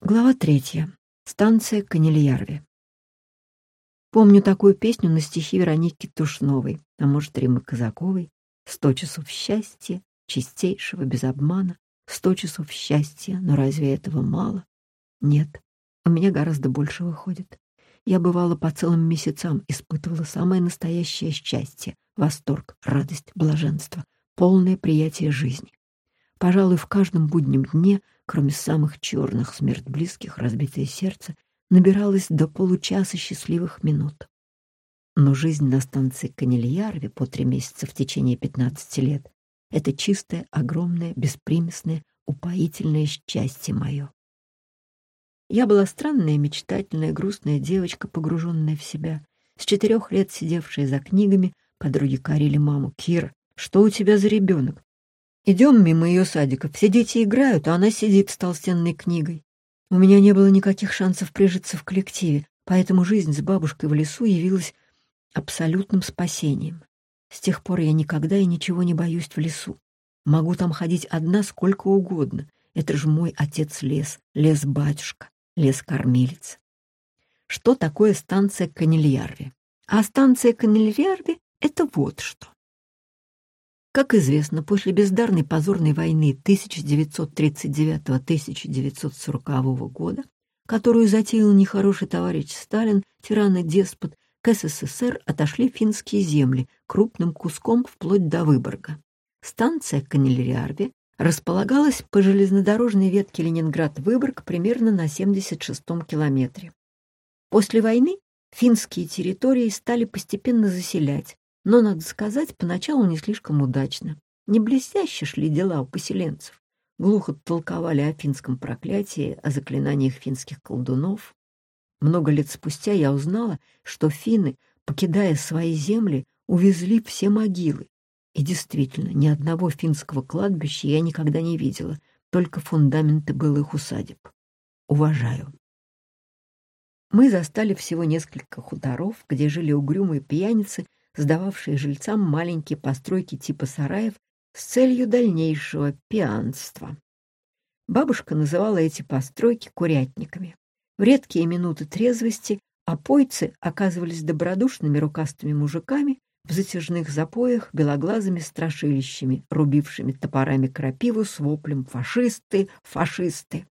Глава третья. Станция Канильярви. Помню такую песню на стихи Вероники Тушновой, а может, Римы Казаковой. «Сто часов счастья, чистейшего, без обмана, сто часов счастья, но разве этого мало?» Нет, у меня гораздо больше выходит. Я бывала по целым месяцам, испытывала самое настоящее счастье, восторг, радость, блаженство, полное приятие жизни. Пожалуй, в каждом буднем дне, кроме самых черных смерть близких, разбитое сердце, набиралось до получаса счастливых минут. Но жизнь на станции Канильярви по три месяца в течение 15 лет — это чистое, огромное, беспримесное, упоительное счастье мое. Я была странная, мечтательная, грустная девочка, погруженная в себя. С четырех лет сидевшая за книгами, подруги корили маму. «Кира, что у тебя за ребенок? Идем мимо ее садика, все дети играют, а она сидит с толстенной книгой. У меня не было никаких шансов прижиться в коллективе, поэтому жизнь с бабушкой в лесу явилась абсолютным спасением. С тех пор я никогда и ничего не боюсь в лесу. Могу там ходить одна сколько угодно. Это же мой отец лес, лес-батюшка, лес-кормилец. Что такое станция Канильярви? А станция Канильярви — это вот что. Как известно, после бездарной позорной войны 1939-1940 года, которую затеял нехороший товарищ Сталин, тиран и деспот, к СССР отошли финские земли крупным куском вплоть до Выборга. Станция Канильярви располагалась по железнодорожной ветке Ленинград-Выборг примерно на 76-м километре. После войны финские территории стали постепенно заселять, но, надо сказать, поначалу не слишком удачно. Не блестяще шли дела у поселенцев. Глухо толковали о финском проклятии, о заклинаниях финских колдунов. Много лет спустя я узнала, что финны, покидая свои земли, увезли все могилы. И действительно, ни одного финского кладбища я никогда не видела, только фундаменты былых усадеб. Уважаю. Мы застали всего несколько хуторов, где жили угрюмые пьяницы сдававшие жильцам маленькие постройки типа сараев с целью дальнейшего пьянства. Бабушка называла эти постройки курятниками. В редкие минуты трезвости опойцы оказывались добродушными рукастыми мужиками в затяжных запоях белоглазыми страшилищами, рубившими топорами крапиву с воплем «Фашисты! Фашисты!».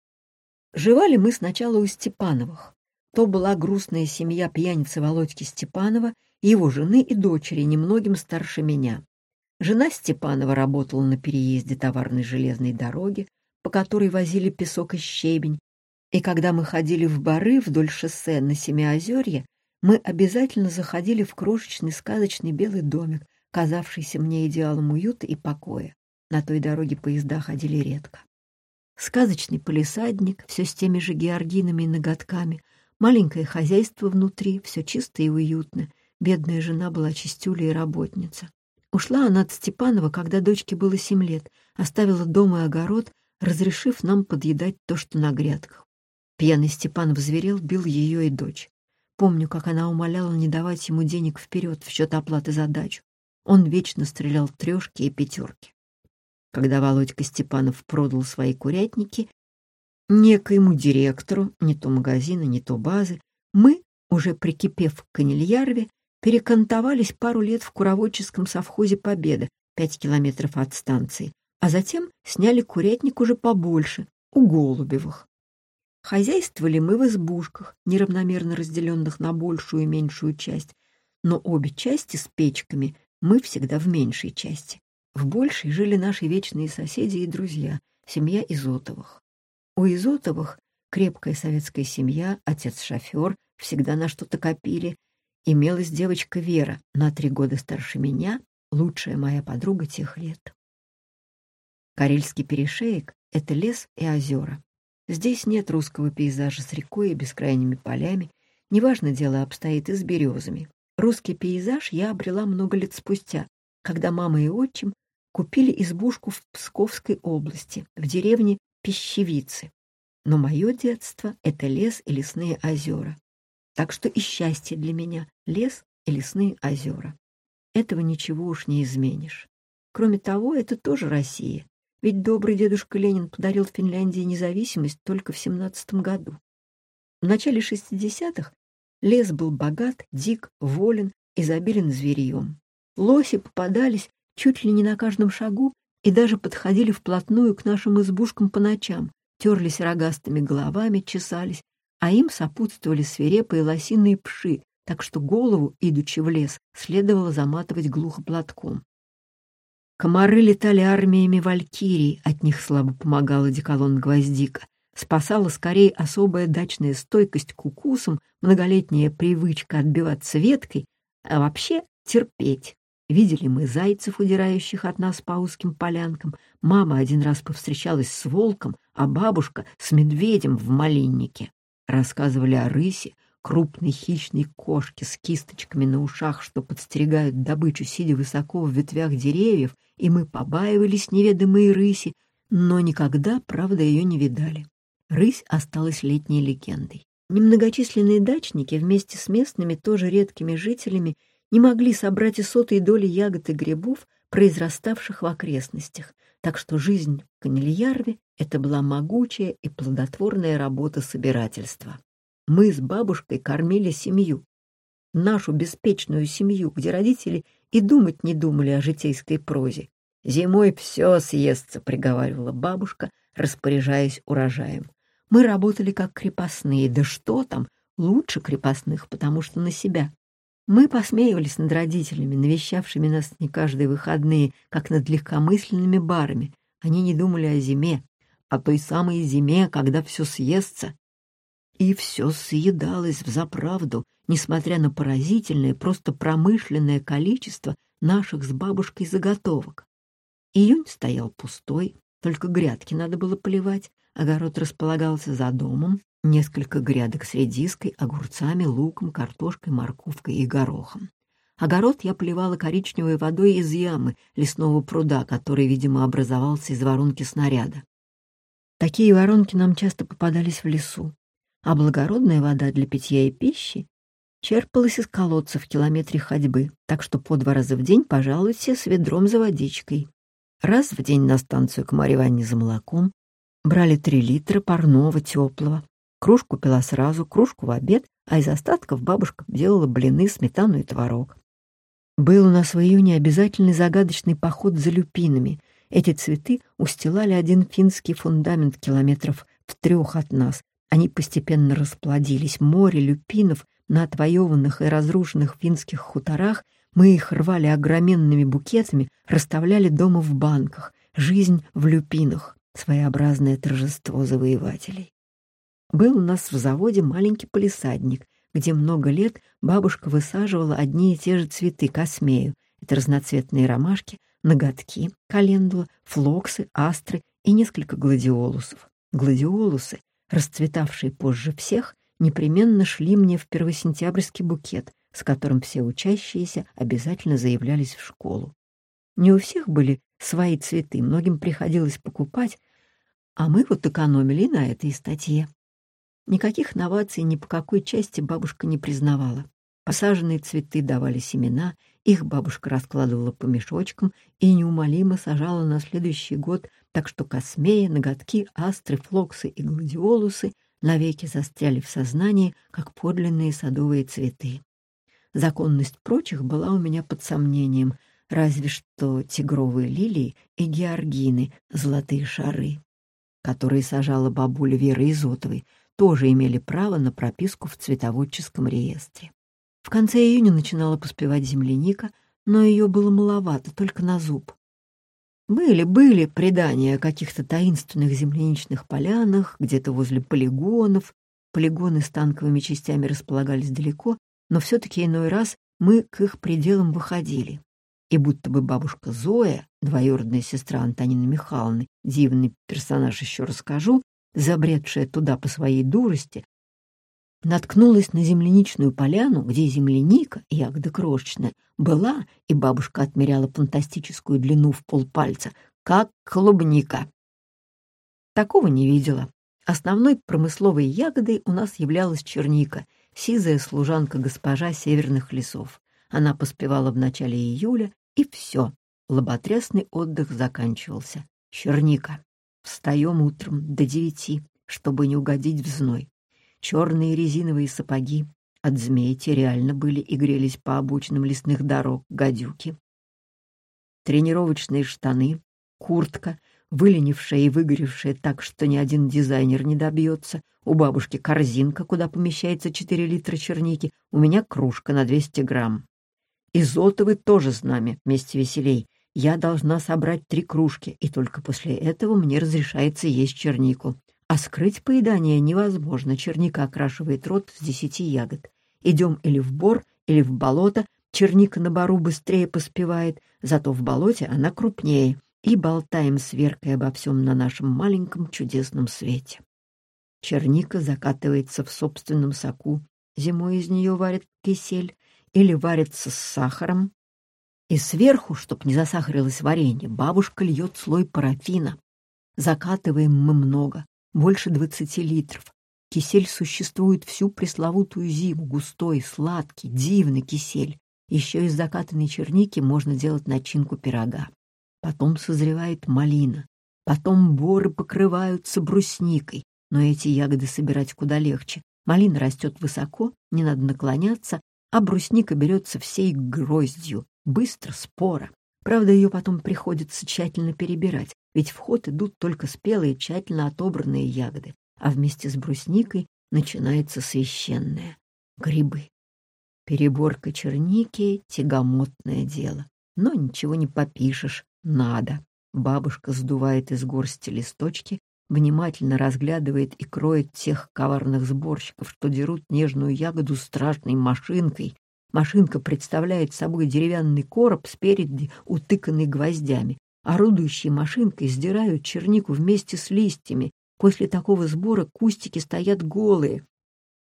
Живали мы сначала у Степановых. То была грустная семья пьяницы Володьки Степанова его жены и дочери, немногим старше меня. Жена Степанова работала на переезде товарной железной дороги, по которой возили песок и щебень, и когда мы ходили в бары вдоль шоссе на Семиозерье, мы обязательно заходили в крошечный сказочный белый домик, казавшийся мне идеалом уюта и покоя. На той дороге поезда ходили редко. Сказочный полисадник, все с теми же георгинами и ноготками, маленькое хозяйство внутри, все чисто и уютно — Бедная жена была чистюля и работница. Ушла она от Степанова, когда дочке было семь лет, оставила дом и огород, разрешив нам подъедать то, что на грядках. Пьяный Степанов зверел, бил ее и дочь. Помню, как она умоляла не давать ему денег вперед в счет оплаты за дачу. Он вечно стрелял трешки и пятерки. Когда Володька Степанов продал свои курятники, некоему директору, не то магазина, не то базы, мы, уже прикипев к Канильярве, перекантовались пару лет в куроводческом совхозе «Победа», пять километров от станции, а затем сняли курятник уже побольше, у Голубевых. Хозяйствовали мы в избушках, неравномерно разделенных на большую и меньшую часть, но обе части с печками мы всегда в меньшей части. В большей жили наши вечные соседи и друзья, семья Изотовых. У Изотовых крепкая советская семья, отец-шофер, всегда на что-то копили, Имелась девочка Вера, на три года старше меня, лучшая моя подруга тех лет. Карельский перешеек — это лес и озера. Здесь нет русского пейзажа с рекой и бескрайними полями, неважно дело обстоит и с березами. Русский пейзаж я обрела много лет спустя, когда мама и отчим купили избушку в Псковской области, в деревне Пищевицы. Но мое детство — это лес и лесные озера. Так что и счастье для меня — лес и лесные озера. Этого ничего уж не изменишь. Кроме того, это тоже Россия. ведь добрый дедушка Ленин подарил Финляндии независимость только в семнадцатом году. В начале 60-х лес был богат, дик, волен, изобилен зверьем. Лоси попадались чуть ли не на каждом шагу и даже подходили вплотную к нашим избушкам по ночам, терлись рогастыми головами, чесались, а им сопутствовали свирепые лосиные пши, так что голову, идучи в лес, следовало заматывать глухо платком. Комары летали армиями валькирий, от них слабо помогала деколон гвоздика. Спасала скорее особая дачная стойкость к укусам, многолетняя привычка отбиваться веткой, а вообще терпеть. Видели мы зайцев, удирающих от нас по узким полянкам. Мама один раз повстречалась с волком, а бабушка — с медведем в малиннике. Рассказывали о рысе, крупной хищной кошке с кисточками на ушах, что подстерегают добычу, сидя высоко в ветвях деревьев, и мы побаивались неведомой рыси, но никогда, правда, ее не видали. Рысь осталась летней легендой. Немногочисленные дачники вместе с местными, тоже редкими жителями, не могли собрать и сотой доли ягод и грибов, произраставших в окрестностях, так что жизнь в Канильярве — это была могучая и плодотворная работа собирательства. Мы с бабушкой кормили семью, нашу беспечную семью, где родители и думать не думали о житейской прозе. «Зимой все съестся», — приговаривала бабушка, распоряжаясь урожаем. Мы работали как крепостные, да что там, лучше крепостных, потому что на себя. Мы посмеивались над родителями, навещавшими нас не каждые выходные, как над легкомысленными барами. Они не думали о зиме, о той самой зиме, когда все съестся. И все съедалось взаправду, несмотря на поразительное, просто промышленное количество наших с бабушкой заготовок. Июнь стоял пустой, только грядки надо было поливать, огород располагался за домом, Несколько грядок с редиской, огурцами, луком, картошкой, морковкой и горохом. Огород я поливала коричневой водой из ямы лесного пруда, который, видимо, образовался из воронки снаряда. Такие воронки нам часто попадались в лесу, а благородная вода для питья и пищи черпалась из колодца в километре ходьбы, так что по два раза в день пожалуйте с ведром за водичкой. Раз в день на станцию к Марье за молоком брали три литра парного теплого, Кружку пила сразу, кружку в обед, а из остатков бабушка делала блины, сметану и творог. Был у нас в июне обязательный загадочный поход за люпинами. Эти цветы устилали один финский фундамент километров в трех от нас. Они постепенно расплодились. Море люпинов на отвоеванных и разрушенных финских хуторах мы их рвали огроменными букетами, расставляли дома в банках. Жизнь в люпинах — своеобразное торжество завоевателей. Был у нас в заводе маленький полисадник, где много лет бабушка высаживала одни и те же цветы космею. Это разноцветные ромашки, ноготки, календула, флоксы, астры и несколько гладиолусов. Гладиолусы, расцветавшие позже всех, непременно шли мне в первосентябрьский букет, с которым все учащиеся обязательно заявлялись в школу. Не у всех были свои цветы, многим приходилось покупать, а мы вот экономили на этой статье. Никаких новаций ни по какой части бабушка не признавала. Посаженные цветы давали семена, их бабушка раскладывала по мешочкам и неумолимо сажала на следующий год, так что космея, ноготки, астры, флоксы и гладиолусы навеки застряли в сознании, как подлинные садовые цветы. Законность прочих была у меня под сомнением, разве что тигровые лилии и георгины, золотые шары, которые сажала бабуля Вера Изотовой — тоже имели право на прописку в цветоводческом реестре. В конце июня начинала поспевать земляника, но ее было маловато, только на зуб. Были-были предания о каких-то таинственных земляничных полянах, где-то возле полигонов. Полигоны с танковыми частями располагались далеко, но все-таки иной раз мы к их пределам выходили. И будто бы бабушка Зоя, двоюродная сестра Антонины Михайловны, дивный персонаж еще расскажу, забредшая туда по своей дурости, наткнулась на земляничную поляну, где земляника, ягода крошечная, была, и бабушка отмеряла фантастическую длину в полпальца, как клубника. Такого не видела. Основной промысловой ягодой у нас являлась черника, сизая служанка госпожа северных лесов. Она поспевала в начале июля, и все, лоботрясный отдых заканчивался. Черника. Встаем утром до девяти, чтобы не угодить в зной. Черные резиновые сапоги от змейти реально были и грелись по обочинам лесных дорог гадюки. Тренировочные штаны, куртка, выленившая и выгоревшая так, что ни один дизайнер не добьется. У бабушки корзинка, куда помещается 4 литра черники, у меня кружка на 200 грамм. Изотовы тоже с нами, вместе веселей. Я должна собрать три кружки, и только после этого мне разрешается есть чернику. А скрыть поедание невозможно, черника окрашивает рот с десяти ягод. Идем или в бор, или в болото, черника на бору быстрее поспевает, зато в болоте она крупнее — и болтаем с Веркой обо всем на нашем маленьком чудесном свете. Черника закатывается в собственном соку, зимой из нее варят кисель или варится с сахаром, и сверху, чтоб не засахарилось варенье, бабушка льет слой парафина. Закатываем мы много, больше двадцати литров. Кисель существует всю пресловутую зиму, густой, сладкий, дивный кисель. Еще из закатанной черники можно делать начинку пирога потом созревает малина, потом боры покрываются брусникой, но эти ягоды собирать куда легче. Малина растет высоко, не надо наклоняться, а брусника берется всей гроздью, быстро, спора. Правда, ее потом приходится тщательно перебирать, ведь в ход идут только спелые, тщательно отобранные ягоды, а вместе с брусникой начинается священное — грибы. Переборка черники — тягомотное дело, но ничего не попишешь, надо. Бабушка сдувает из горсти листочки, внимательно разглядывает и кроет тех коварных сборщиков, что дерут нежную ягоду страшной машинкой. Машинка представляет собой деревянный короб спереди, утыканный гвоздями. Орудующие машинкой сдирают чернику вместе с листьями. После такого сбора кустики стоят голые.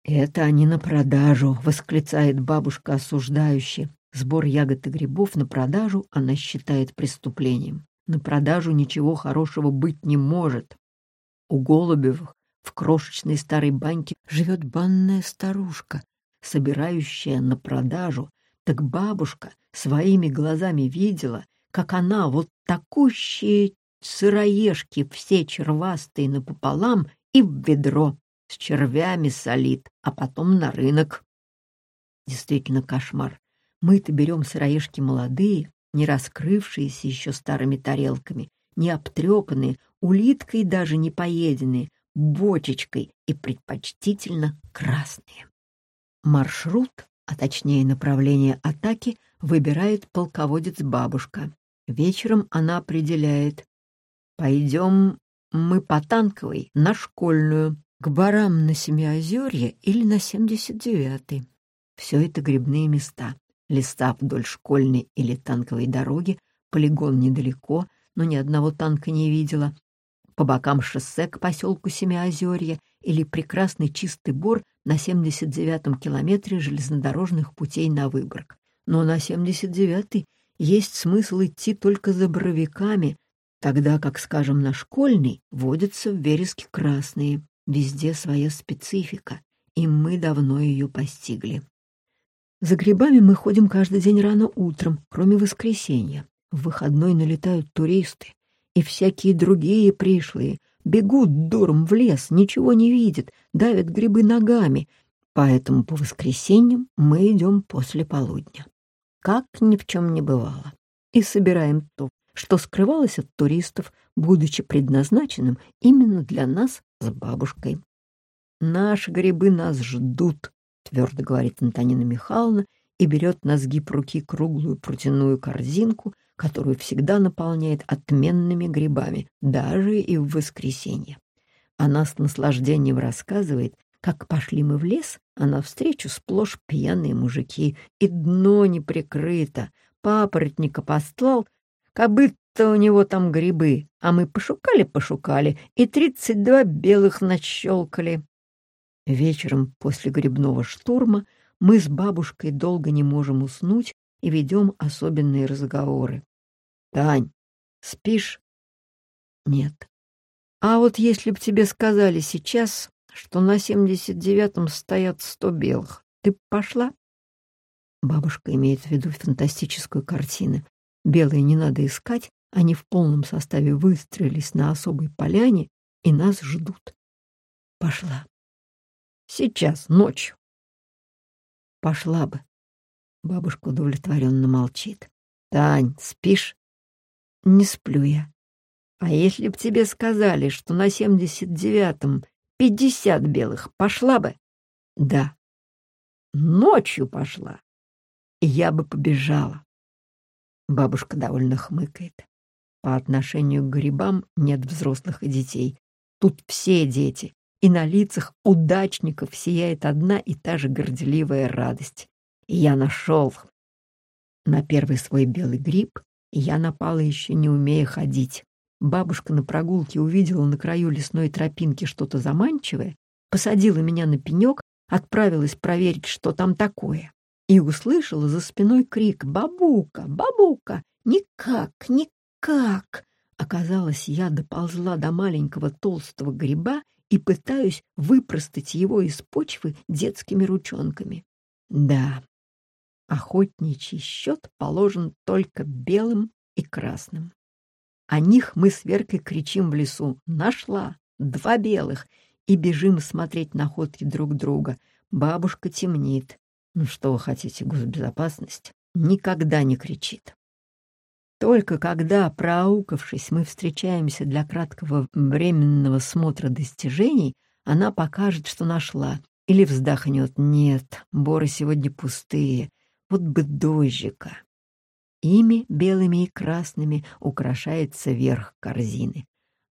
«Это они на продажу», — восклицает бабушка осуждающе. Сбор ягод и грибов на продажу она считает преступлением. На продажу ничего хорошего быть не может. У Голубевых в крошечной старой баньке живет банная старушка, собирающая на продажу. Так бабушка своими глазами видела, как она вот такущие сыроежки все червастые напополам и в ведро с червями солит, а потом на рынок. Действительно кошмар. Мы-то берем сыроежки молодые, не раскрывшиеся еще старыми тарелками, не обтрепанные, улиткой даже не поеденные, бочечкой и предпочтительно красные. Маршрут, а точнее направление атаки, выбирает полководец-бабушка. Вечером она определяет. Пойдем мы по Танковой на Школьную, к барам на Семиозерье или на 79-й. Все это грибные места. Леса вдоль школьной или танковой дороги, полигон недалеко, но ни одного танка не видела, по бокам шоссе к поселку Семиозерье или прекрасный чистый бор на 79-м километре железнодорожных путей на Выборг. Но на 79-й есть смысл идти только за боровиками, тогда как, скажем, на школьный водятся в вереске красные. Везде своя специфика, и мы давно ее постигли. За грибами мы ходим каждый день рано утром, кроме воскресенья. В выходной налетают туристы и всякие другие пришлые. Бегут дуром в лес, ничего не видят, давят грибы ногами. Поэтому по воскресеньям мы идем после полудня. Как ни в чем не бывало. И собираем то, что скрывалось от туристов, будучи предназначенным именно для нас с бабушкой. Наши грибы нас ждут, — твердо говорит Антонина Михайловна и берет на сгиб руки круглую протяную корзинку, которую всегда наполняет отменными грибами, даже и в воскресенье. Она с наслаждением рассказывает, как пошли мы в лес, а навстречу сплошь пьяные мужики, и дно не прикрыто. Папоротника послал, кобыт-то у него там грибы, а мы пошукали-пошукали, и тридцать два белых нащелкали. Вечером после грибного штурма мы с бабушкой долго не можем уснуть и ведем особенные разговоры. «Тань, спишь?» «Нет». «А вот если б тебе сказали сейчас, что на семьдесят девятом стоят сто белых, ты б пошла?» Бабушка имеет в виду фантастическую картину. Белые не надо искать, Они в полном составе выстроились на особой поляне и нас ждут. Пошла. Сейчас, ночью. Пошла бы. Бабушка удовлетворенно молчит. Тань, спишь? Не сплю я. А если б тебе сказали, что на семьдесят девятом пятьдесят белых, пошла бы? Да. Ночью пошла. Я бы побежала. Бабушка довольно хмыкает. По отношению к грибам нет взрослых и детей. Тут все дети, и на лицах удачников сияет одна и та же горделивая радость. Я нашел. На первый свой белый гриб я напала еще не умея ходить. Бабушка на прогулке увидела на краю лесной тропинки что-то заманчивое, посадила меня на пенек, отправилась проверить, что там такое, и услышала за спиной крик «Бабука! Бабука! Никак! Никак!» Оказалось, я доползла до маленького толстого гриба и пытаюсь выпростать его из почвы детскими ручонками. Да, охотничий счет положен только белым и красным. О них мы с Веркой кричим в лесу «Нашла! Два белых!» и бежим смотреть находки друг друга. Бабушка темнит. Ну что вы хотите, госбезопасность? Никогда не кричит. Только когда, проаукавшись, мы встречаемся для краткого временного смотра достижений, она покажет, что нашла, или вздохнет «Нет, боры сегодня пустые, вот бы дождика». Ими, белыми и красными, украшается верх корзины.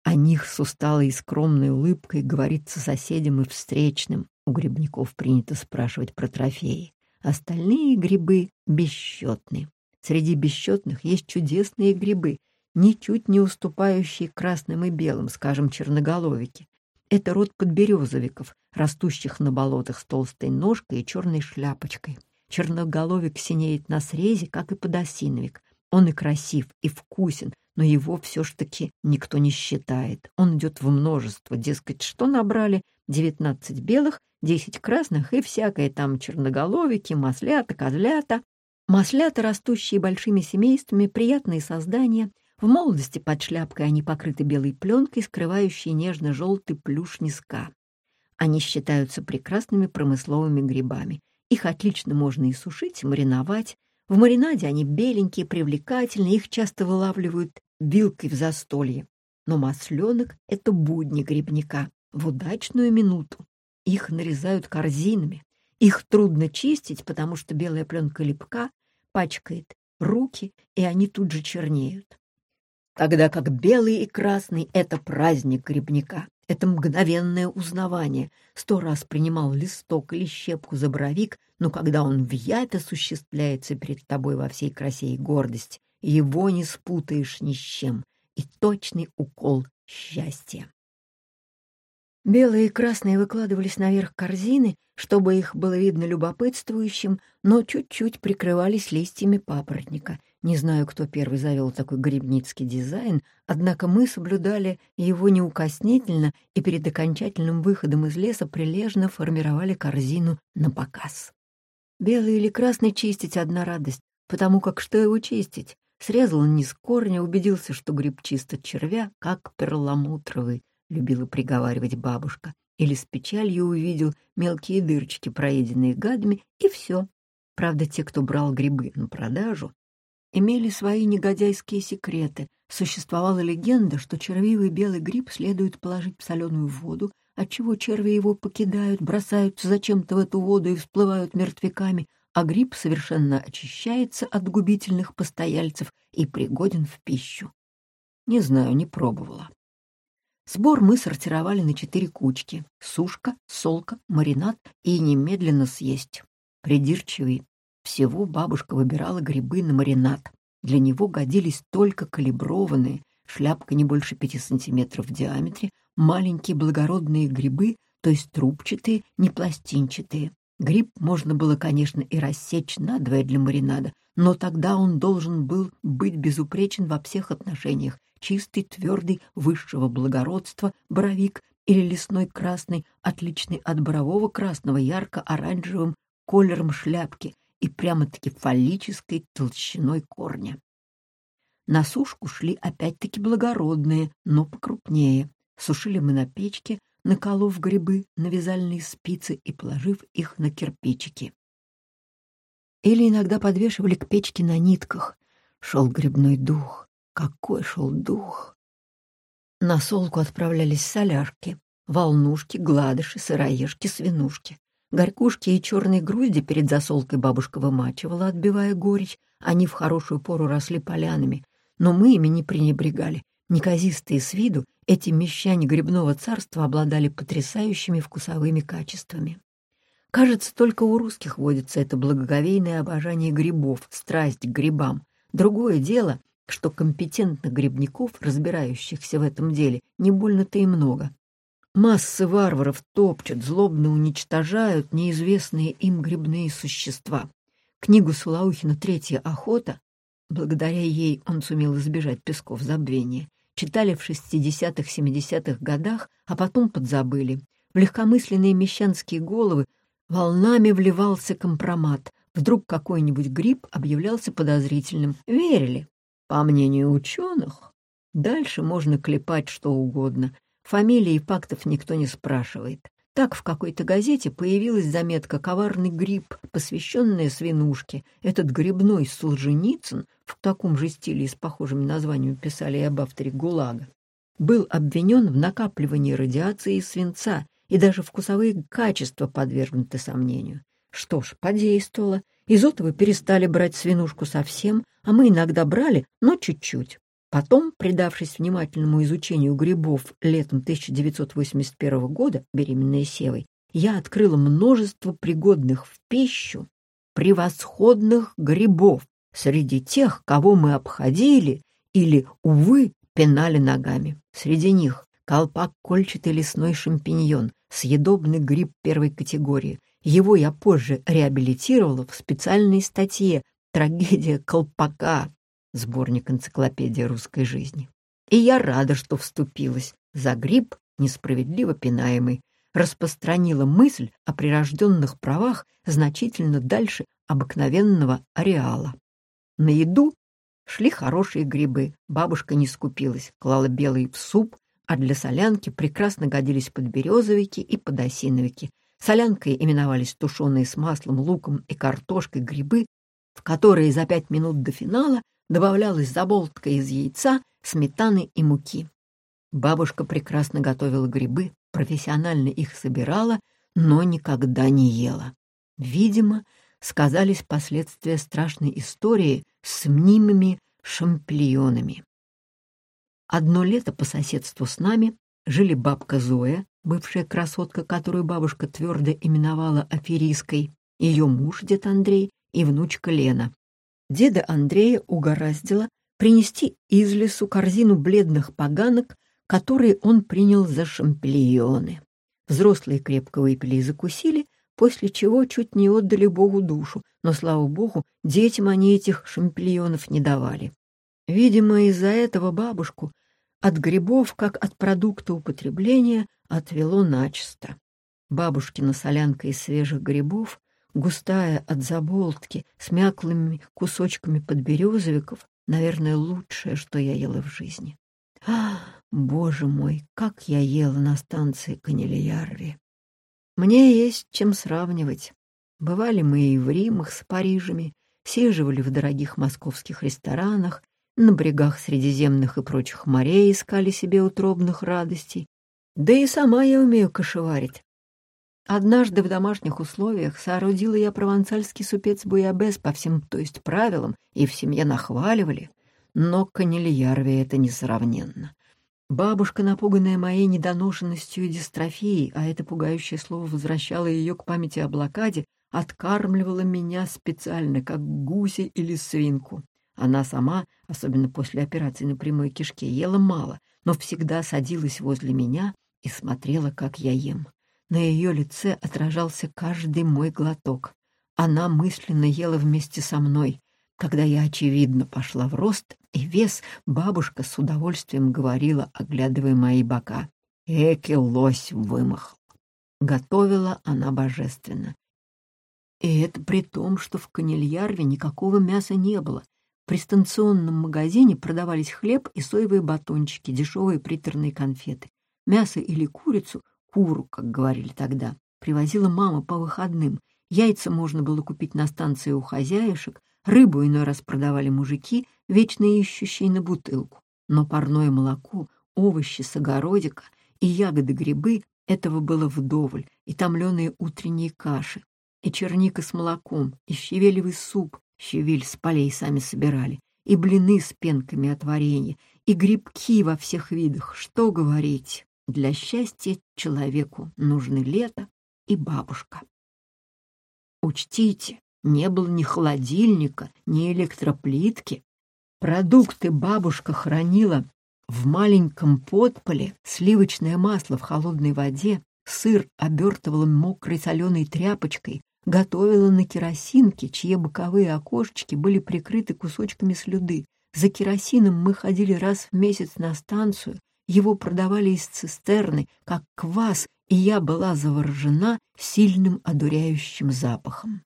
О них с усталой и скромной улыбкой говорится соседям и встречным. У грибников принято спрашивать про трофеи. Остальные грибы бесчетны. Среди бесчетных есть чудесные грибы, ничуть не уступающие красным и белым, скажем, черноголовики. Это род подберезовиков, растущих на болотах с толстой ножкой и черной шляпочкой. Черноголовик синеет на срезе, как и подосиновик. Он и красив, и вкусен, но его все ж таки никто не считает. Он идет в множество, дескать, что набрали? Девятнадцать белых, десять красных и всякое там черноголовики, маслята, козлята. Маслята, растущие большими семействами, приятные создания. В молодости под шляпкой они покрыты белой пленкой, скрывающей нежно-желтый плюш низка. Они считаются прекрасными промысловыми грибами. Их отлично можно и сушить, и мариновать. В маринаде они беленькие, привлекательные, их часто вылавливают вилкой в застолье. Но масленок — это будни грибника. В удачную минуту их нарезают корзинами, их трудно чистить, потому что белая пленка липка, пачкает руки, и они тут же чернеют. Тогда как белый и красный — это праздник грибника, это мгновенное узнавание. Сто раз принимал листок или щепку за боровик, но когда он в явь осуществляется перед тобой во всей красе и гордости, его не спутаешь ни с чем, и точный укол счастья. Белые и красные выкладывались наверх корзины, чтобы их было видно любопытствующим, но чуть-чуть прикрывались листьями папоротника. Не знаю, кто первый завел такой грибницкий дизайн, однако мы соблюдали его неукоснительно и перед окончательным выходом из леса прилежно формировали корзину на показ. Белый или красный чистить — одна радость, потому как что его чистить? Срезал он не с корня, убедился, что гриб чист от червя, как перламутровый, любила приговаривать бабушка, или с печалью увидел мелкие дырочки, проеденные гадами, и все. Правда, те, кто брал грибы на продажу, имели свои негодяйские секреты. Существовала легенда, что червивый белый гриб следует положить в соленую воду, отчего черви его покидают, бросаются зачем-то в эту воду и всплывают мертвяками, а гриб совершенно очищается от губительных постояльцев и пригоден в пищу. Не знаю, не пробовала. Сбор мы сортировали на четыре кучки — сушка, солка, маринад и немедленно съесть. Придирчивый. Всего бабушка выбирала грибы на маринад. Для него годились только калиброванные, шляпка не больше пяти сантиметров в диаметре, маленькие благородные грибы, то есть трубчатые, не пластинчатые. Гриб можно было, конечно, и рассечь надвое для маринада, но тогда он должен был быть безупречен во всех отношениях, чистый, твердый, высшего благородства, боровик или лесной красный, отличный от борового красного ярко-оранжевым колером шляпки и прямо-таки фаллической толщиной корня. На сушку шли опять-таки благородные, но покрупнее. Сушили мы на печке, наколов грибы на вязальные спицы и положив их на кирпичики. Или иногда подвешивали к печке на нитках. Шел грибной дух. Какой шел дух! На солку отправлялись соляшки, волнушки, гладыши, сыроежки, свинушки. Горькушки и черные грузди перед засолкой бабушка вымачивала, отбивая горечь. Они в хорошую пору росли полянами, но мы ими не пренебрегали. Неказистые с виду, эти мещане грибного царства обладали потрясающими вкусовыми качествами. Кажется, только у русских водится это благоговейное обожание грибов, страсть к грибам. Другое дело, что компетентных грибников, разбирающихся в этом деле, не больно-то и много. Массы варваров топчут, злобно уничтожают неизвестные им грибные существа. Книгу Солоухина «Третья охота» благодаря ей он сумел избежать песков забвения, читали в 60-70-х годах, а потом подзабыли. В легкомысленные мещанские головы волнами вливался компромат. Вдруг какой-нибудь гриб объявлялся подозрительным. Верили. По мнению ученых, дальше можно клепать что угодно. Фамилии и фактов никто не спрашивает. Так в какой-то газете появилась заметка «Коварный гриб», посвященная свинушке. Этот грибной Солженицын, в таком же стиле и с похожим названием писали и об авторе ГУЛАГа, был обвинен в накапливании радиации и свинца, и даже вкусовые качества подвергнуты сомнению. Что ж, подействовало. Изотовы перестали брать свинушку совсем, а мы иногда брали, но чуть-чуть. Потом, предавшись внимательному изучению грибов летом 1981 года, беременная Севой, я открыла множество пригодных в пищу, превосходных грибов среди тех, кого мы обходили или, увы, пинали ногами. Среди них колпак кольчатый лесной шампиньон, съедобный гриб первой категории. Его я позже реабилитировала в специальной статье «Трагедия колпака», сборник энциклопедия русской жизни. И я рада, что вступилась за гриб, несправедливо пинаемый, распространила мысль о прирожденных правах значительно дальше обыкновенного ареала. На еду шли хорошие грибы, бабушка не скупилась, клала белый в суп, а для солянки прекрасно годились подберезовики и подосиновики. Солянкой именовались тушеные с маслом, луком и картошкой грибы, в которые за пять минут до финала добавлялась заболтка из яйца, сметаны и муки. Бабушка прекрасно готовила грибы, профессионально их собирала, но никогда не ела. Видимо, сказались последствия страшной истории с мнимыми шампиньонами. Одно лето по соседству с нами жили бабка Зоя, бывшая красотка, которую бабушка твердо именовала аферисткой, ее муж, дед Андрей, и внучка Лена. Деда Андрея угораздило принести из лесу корзину бледных поганок, которые он принял за шампиньоны. Взрослые крепко выпили и закусили, после чего чуть не отдали Богу душу, но, слава Богу, детям они этих шампиньонов не давали. Видимо, из-за этого бабушку от грибов, как от продукта употребления, отвело начисто. Бабушкина солянка из свежих грибов густая от заболтки, с мяклыми кусочками подберезовиков, наверное, лучшее, что я ела в жизни. А, боже мой, как я ела на станции Канильярви! Мне есть чем сравнивать. Бывали мы и в Римах с Парижами, сиживали в дорогих московских ресторанах, на брегах Средиземных и прочих морей искали себе утробных радостей. Да и сама я умею кошеварить. Однажды в домашних условиях соорудила я провансальский супец буябес по всем, то есть правилам, и в семье нахваливали, но канильярве это несравненно. Бабушка, напуганная моей недоношенностью и дистрофией, а это пугающее слово возвращало ее к памяти о блокаде, откармливала меня специально, как гуся или свинку. Она сама, особенно после операции на прямой кишке, ела мало, но всегда садилась возле меня и смотрела, как я ем. На ее лице отражался каждый мой глоток. Она мысленно ела вместе со мной. Когда я, очевидно, пошла в рост и вес, бабушка с удовольствием говорила, оглядывая мои бока. «Эки лось вымахал». Готовила она божественно. И это при том, что в канильярве никакого мяса не было. При станционном магазине продавались хлеб и соевые батончики, дешевые приторные конфеты. Мясо или курицу, куру, как говорили тогда, привозила мама по выходным. Яйца можно было купить на станции у хозяюшек, рыбу иной раз продавали мужики, вечно ищущие на бутылку. Но парное молоко, овощи с огородика и ягоды-грибы этого было вдоволь, и томленые утренние каши, и черника с молоком, и щавелевый суп, щавель с полей сами собирали, и блины с пенками от варенья, и грибки во всех видах. Что говорить, для счастья человеку нужны лето и бабушка. Учтите, не было ни холодильника, ни электроплитки. Продукты бабушка хранила в маленьком подполе, сливочное масло в холодной воде, сыр обертывала мокрой соленой тряпочкой, готовила на керосинке, чьи боковые окошечки были прикрыты кусочками слюды. За керосином мы ходили раз в месяц на станцию, его продавали из цистерны, как квас, и я была заворожена сильным одуряющим запахом.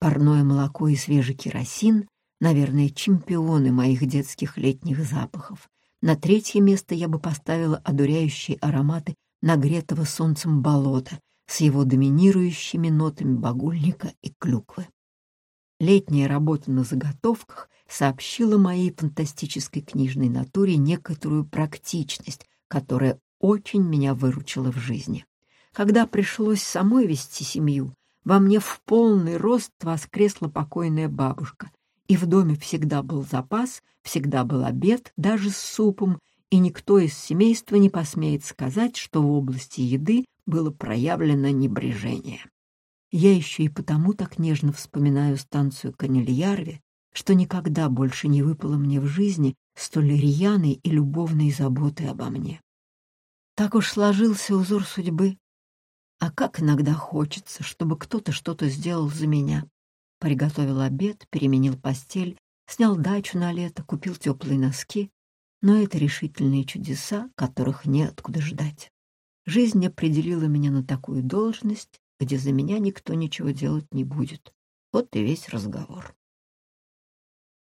Парное молоко и свежий керосин, наверное, чемпионы моих детских летних запахов. На третье место я бы поставила одуряющие ароматы нагретого солнцем болота с его доминирующими нотами багульника и клюквы. Летняя работа на заготовках сообщила моей фантастической книжной натуре некоторую практичность, которая очень меня выручила в жизни. Когда пришлось самой вести семью, во мне в полный рост воскресла покойная бабушка, и в доме всегда был запас, всегда был обед, даже с супом, и никто из семейства не посмеет сказать, что в области еды было проявлено небрежение. Я еще и потому так нежно вспоминаю станцию Канильярви, что никогда больше не выпало мне в жизни столь рьяной и любовной заботы обо мне. Так уж сложился узор судьбы. А как иногда хочется, чтобы кто-то что-то сделал за меня. Приготовил обед, переменил постель, снял дачу на лето, купил теплые носки. Но это решительные чудеса, которых неоткуда ждать. Жизнь определила меня на такую должность, где за меня никто ничего делать не будет. Вот и весь разговор.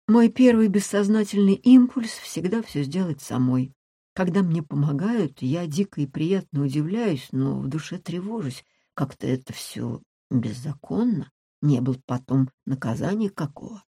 Мой первый бессознательный импульс — всегда все сделать самой. Когда мне помогают, я дико и приятно удивляюсь, но в душе тревожусь. Как-то это все беззаконно не было потом наказания какого.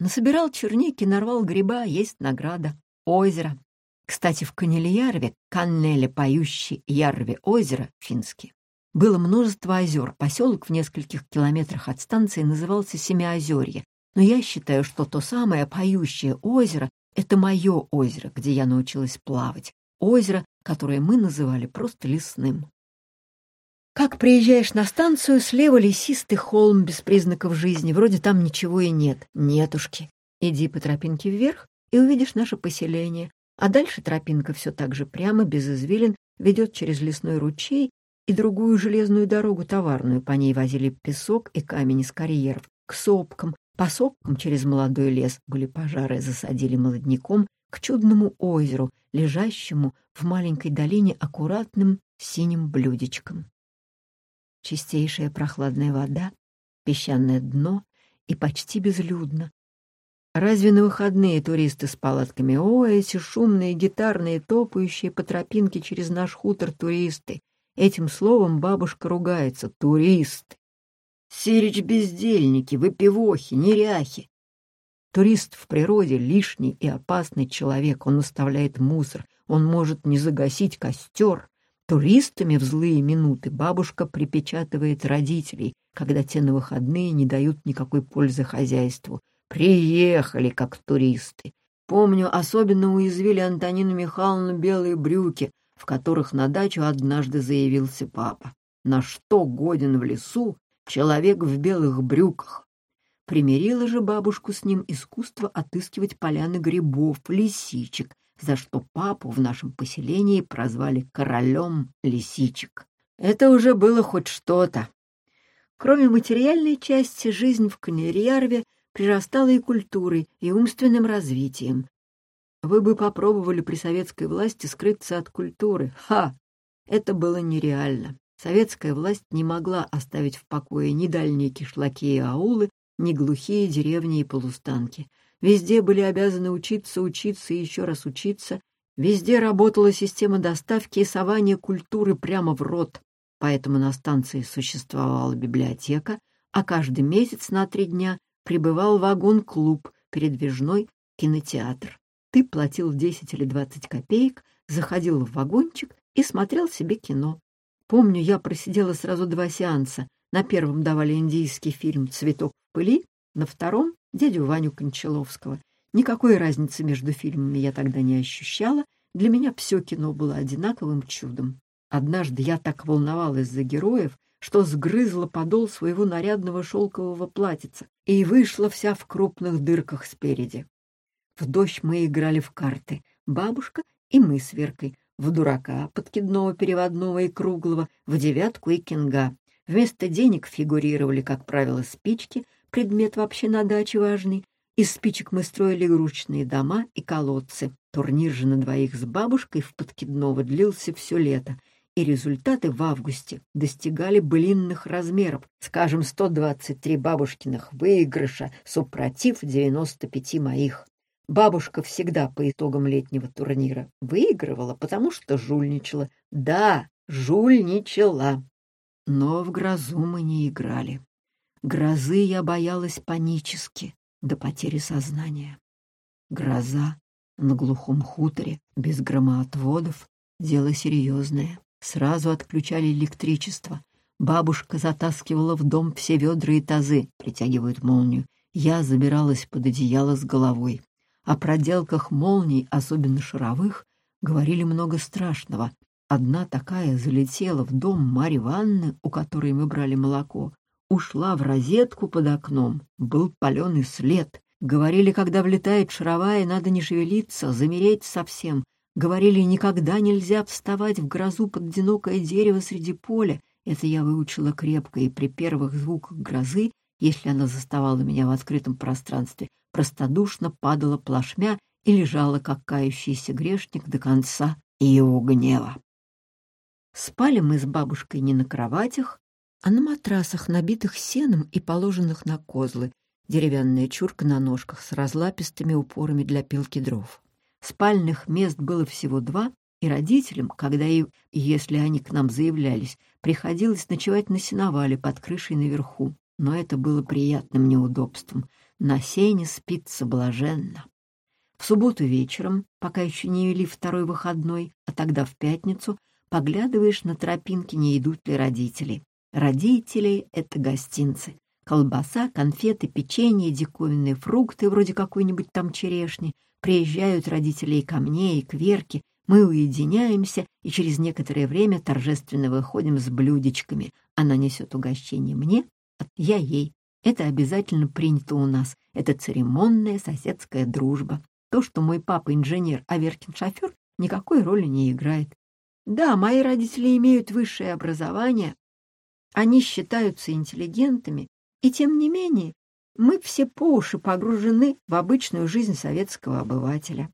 Насобирал черники, нарвал гриба, есть награда. Озеро. Кстати, в Канельярве, Каннеле поющий Ярве озеро, финский, было множество озер. Поселок в нескольких километрах от станции назывался Семиозерье. Но я считаю, что то самое поющее озеро — это мое озеро, где я научилась плавать. Озеро, которое мы называли просто лесным. Как приезжаешь на станцию, слева лесистый холм без признаков жизни, вроде там ничего и нет. Нетушки. Иди по тропинке вверх и увидишь наше поселение. А дальше тропинка все так же прямо, без извилин, ведет через лесной ручей и другую железную дорогу товарную. По ней возили песок и камень из карьеров. К сопкам. По сопкам через молодой лес были пожары, засадили молодняком к чудному озеру, лежащему в маленькой долине аккуратным синим блюдечком чистейшая прохладная вода, песчаное дно и почти безлюдно. Разве на выходные туристы с палатками? О, эти шумные, гитарные, топающие по тропинке через наш хутор туристы. Этим словом бабушка ругается. Туристы. Сирич бездельники, выпивохи, неряхи. Турист в природе — лишний и опасный человек. Он оставляет мусор. Он может не загасить костер. Туристами в злые минуты бабушка припечатывает родителей, когда те на выходные не дают никакой пользы хозяйству. Приехали как туристы. Помню, особенно уязвили Антонину Михайловну белые брюки, в которых на дачу однажды заявился папа. На что годен в лесу человек в белых брюках? Примирила же бабушку с ним искусство отыскивать поляны грибов, лисичек, за что папу в нашем поселении прозвали королем лисичек. Это уже было хоть что-то. Кроме материальной части, жизнь в Канерьярве прирастала и культурой, и умственным развитием. Вы бы попробовали при советской власти скрыться от культуры. Ха! Это было нереально. Советская власть не могла оставить в покое ни дальние кишлаки и аулы, ни глухие деревни и полустанки. везде были обязаны учиться, учиться и еще раз учиться, везде работала система доставки и сования культуры прямо в рот, поэтому на станции существовала библиотека, а каждый месяц на три дня прибывал вагон-клуб, передвижной кинотеатр. Ты платил 10 или 20 копеек, заходил в вагончик и смотрел себе кино. Помню, я просидела сразу два сеанса. На первом давали индийский фильм «Цветок в пыли», на втором — дядю Ваню Кончаловского. Никакой разницы между фильмами я тогда не ощущала, для меня все кино было одинаковым чудом. Однажды я так волновалась за героев, что сгрызла подол своего нарядного шелкового платьица и вышла вся в крупных дырках спереди. В дождь мы играли в карты, бабушка и мы с Веркой, в дурака, подкидного, переводного и круглого, в девятку и кинга. Вместо денег фигурировали, как правило, спички, предмет вообще на даче важный. Из спичек мы строили игрушечные дома и колодцы. Турнир же на двоих с бабушкой в подкидного длился все лето, и результаты в августе достигали былинных размеров, скажем, 123 бабушкиных выигрыша, супротив 95 моих. Бабушка всегда по итогам летнего турнира выигрывала, потому что жульничала. Да, жульничала. Но в грозу мы не играли. Грозы я боялась панически, до потери сознания. Гроза на глухом хуторе, без громоотводов, дело серьезное. Сразу отключали электричество. Бабушка затаскивала в дом все ведра и тазы, притягивают молнию. Я забиралась под одеяло с головой. О проделках молний, особенно шаровых, говорили много страшного. Одна такая залетела в дом Марьи Ванны, у которой мы брали молоко, ушла в розетку под окном, был паленый след. Говорили, когда влетает шаровая, надо не шевелиться, замереть совсем. Говорили, никогда нельзя вставать в грозу под одинокое дерево среди поля. Это я выучила крепко, и при первых звуках грозы, если она заставала меня в открытом пространстве, простодушно падала плашмя и лежала, как кающийся грешник, до конца его гнева. Спали мы с бабушкой не на кроватях, а на матрасах, набитых сеном и положенных на козлы, деревянная чурка на ножках с разлапистыми упорами для пилки дров. Спальных мест было всего два, и родителям, когда и если они к нам заявлялись, приходилось ночевать на сеновале под крышей наверху, но это было приятным неудобством. На сене спится блаженно. В субботу вечером, пока еще не вели второй выходной, а тогда в пятницу, поглядываешь на тропинки, не идут ли родители. Родители — это гостинцы. Колбаса, конфеты, печенье, диковинные фрукты, вроде какой-нибудь там черешни. Приезжают родители и ко мне, и к Верке. Мы уединяемся и через некоторое время торжественно выходим с блюдечками. Она несет угощение мне, а я ей. Это обязательно принято у нас. Это церемонная соседская дружба. То, что мой папа инженер, а Веркин шофер, никакой роли не играет. Да, мои родители имеют высшее образование, они считаются интеллигентами, и тем не менее мы все по уши погружены в обычную жизнь советского обывателя.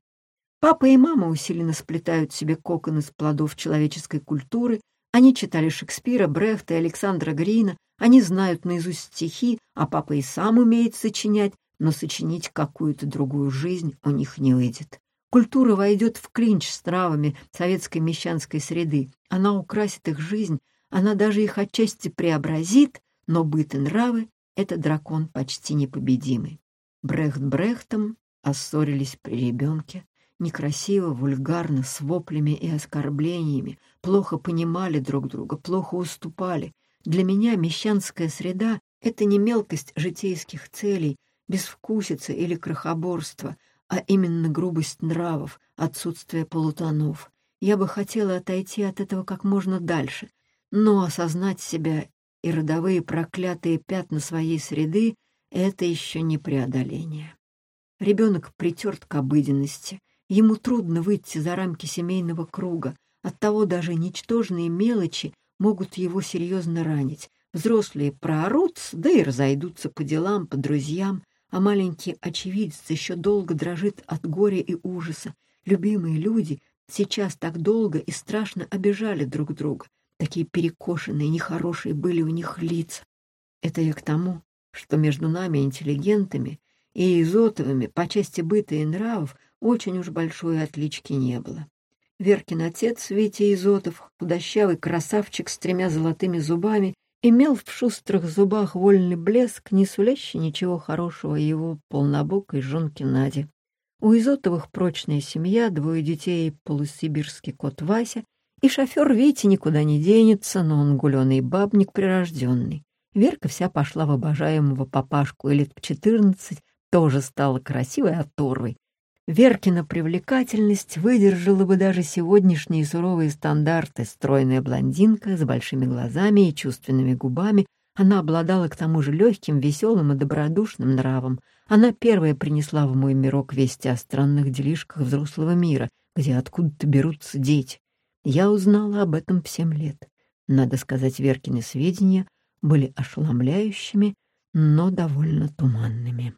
Папа и мама усиленно сплетают себе кокон из плодов человеческой культуры, они читали Шекспира, Брехта и Александра Грина, они знают наизусть стихи, а папа и сам умеет сочинять, но сочинить какую-то другую жизнь у них не выйдет. Культура войдет в клинч с травами советской мещанской среды. Она украсит их жизнь, она даже их отчасти преобразит, но быт и нравы — это дракон почти непобедимый. Брехт Брехтом оссорились при ребенке, некрасиво, вульгарно, с воплями и оскорблениями, плохо понимали друг друга, плохо уступали. Для меня мещанская среда — это не мелкость житейских целей, безвкусица или крохоборство, а именно грубость нравов, отсутствие полутонов. Я бы хотела отойти от этого как можно дальше, но осознать себя и родовые проклятые пятна своей среды — это еще не преодоление. Ребенок притерт к обыденности, Ему трудно выйти за рамки семейного круга, оттого даже ничтожные мелочи могут его серьезно ранить. Взрослые проорутся, да и разойдутся по делам, по друзьям, а маленький очевидец еще долго дрожит от горя и ужаса. Любимые люди сейчас так долго и страшно обижали друг друга. Такие перекошенные, нехорошие были у них лица. Это я к тому, что между нами, интеллигентами, и Изотовыми по части быта и нравов очень уж большой отлички не было. Веркин отец, Витя Изотов, худощавый красавчик с тремя золотыми зубами, имел в шустрых зубах вольный блеск, не сулящий ничего хорошего его полнобокой жонке Наде. У Изотовых прочная семья, двое детей, полусибирский кот Вася, и шофер Витя никуда не денется, но он гуленый бабник прирожденный. Верка вся пошла в обожаемого папашку, и лет в четырнадцать тоже стала красивой оторвой, Веркина привлекательность выдержала бы даже сегодняшние суровые стандарты. Стройная блондинка с большими глазами и чувственными губами, она обладала к тому же легким, веселым и добродушным нравом. Она первая принесла в мой мирок вести о странных делишках взрослого мира, где откуда-то берутся дети. Я узнала об этом в семь лет. Надо сказать, Веркины сведения были ошеломляющими, но довольно туманными.